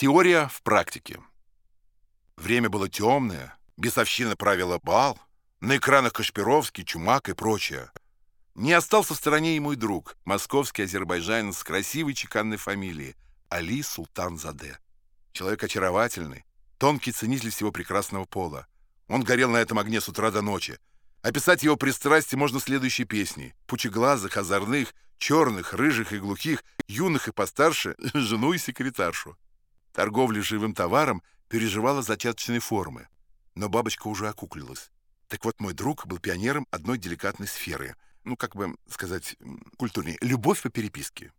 Теория в практике. Время было темное, бесовщина правила бал, на экранах Кашпировский, Чумак и прочее. Не остался в стороне и мой друг, московский азербайджанец с красивой чеканной фамилией Али Султан Заде. Человек очаровательный, тонкий ценитель всего прекрасного пола. Он горел на этом огне с утра до ночи. Описать его пристрастие можно следующей песней. Пучеглазых, озорных, черных, рыжих и глухих, юных и постарше, жену и секретаршу. Торговля живым товаром переживала зачаточные формы, но бабочка уже окуклилась. Так вот, мой друг был пионером одной деликатной сферы, ну, как бы сказать, культурнее, любовь по переписке.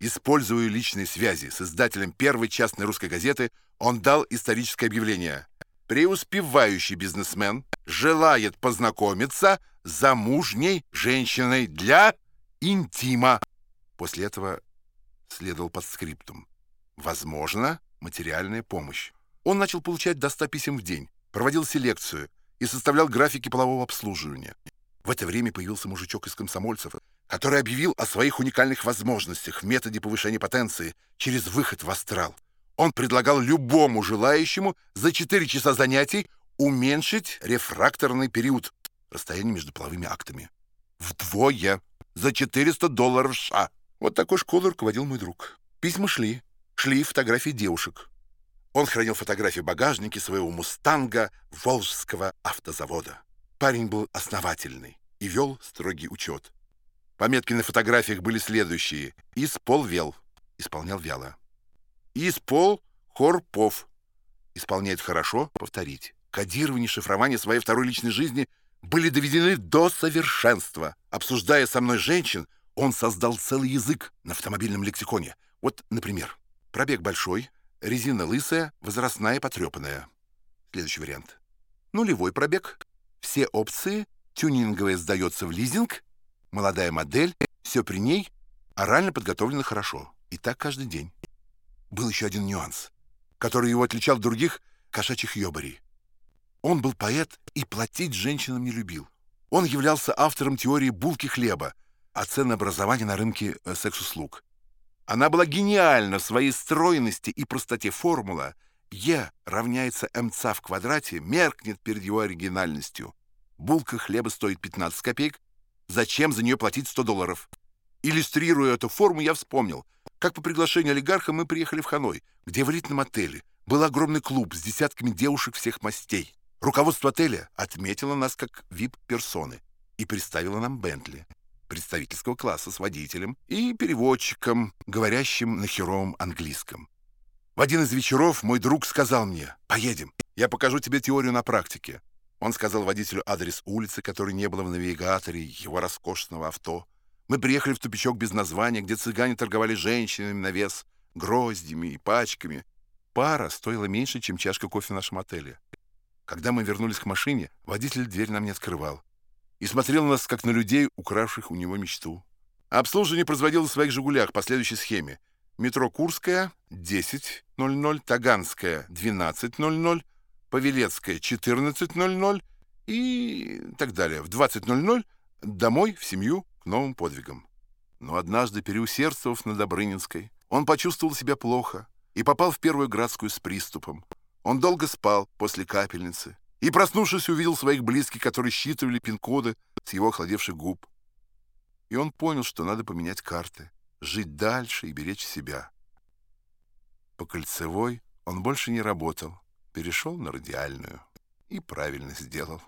Используя личные связи с издателем первой частной русской газеты, он дал историческое объявление. Преуспевающий бизнесмен желает познакомиться с замужней женщиной для интима. После этого следовал подскриптум. Возможно, материальная помощь. Он начал получать до 100 писем в день, проводил селекцию и составлял графики полового обслуживания. В это время появился мужичок из комсомольцев, который объявил о своих уникальных возможностях в методе повышения потенции через выход в астрал. Он предлагал любому желающему за 4 часа занятий уменьшить рефракторный период, расстояние между половыми актами. Вдвое, за 400 долларов США. Вот такой школой руководил мой друг. Письма шли, шли фотографии девушек. Он хранил фотографии в багажнике своего «Мустанга» Волжского автозавода. Парень был основательный и вел строгий учет. Пометки на фотографиях были следующие. «Испол вел» — исполнял вяло. «Испол Хорпов» — исполняет хорошо, повторить. Кодирование, шифрование своей второй личной жизни были доведены до совершенства. Обсуждая со мной женщин, он создал целый язык на автомобильном лексиконе. Вот, например, Пробег большой, резина лысая, возрастная потрепанная. Следующий вариант. Нулевой пробег. Все опции, тюнинговая сдается в лизинг, молодая модель, все при ней, орально подготовлено хорошо. И так каждый день. Был еще один нюанс, который его отличал от других кошачьих ёбарей. Он был поэт и платить женщинам не любил. Он являлся автором теории булки хлеба, а ценообразования на рынке э, секс-услуг. Она была гениальна в своей стройности и простоте формула. Е равняется МЦ в квадрате, меркнет перед его оригинальностью. Булка хлеба стоит 15 копеек. Зачем за нее платить 100 долларов? Иллюстрируя эту форму, я вспомнил, как по приглашению олигарха мы приехали в Ханой, где в элитном отеле был огромный клуб с десятками девушек всех мастей. Руководство отеля отметило нас как вип-персоны и представило нам Бентли представительского класса с водителем и переводчиком, говорящим на херовом английском. В один из вечеров мой друг сказал мне, «Поедем, я покажу тебе теорию на практике». Он сказал водителю адрес улицы, которой не было в навигаторе его роскошного авто. Мы приехали в тупичок без названия, где цыгане торговали женщинами на вес, гроздями и пачками. Пара стоила меньше, чем чашка кофе в нашем отеле. Когда мы вернулись к машине, водитель дверь нам не открывал и смотрел на нас, как на людей, укравших у него мечту. Обслуживание производилось в своих «Жигулях» по следующей схеме. Метро Курская — 10.00, Таганская — 12.00, Павелецкая — 14.00 и так далее. В 20.00 домой, в семью, к новым подвигам. Но однажды, переусердствовав на Добрынинской, он почувствовал себя плохо и попал в первую градскую с приступом. Он долго спал после капельницы, и, проснувшись, увидел своих близких, которые считывали пин-коды с его охладевших губ. И он понял, что надо поменять карты, жить дальше и беречь себя. По кольцевой он больше не работал, перешел на радиальную и правильно сделал.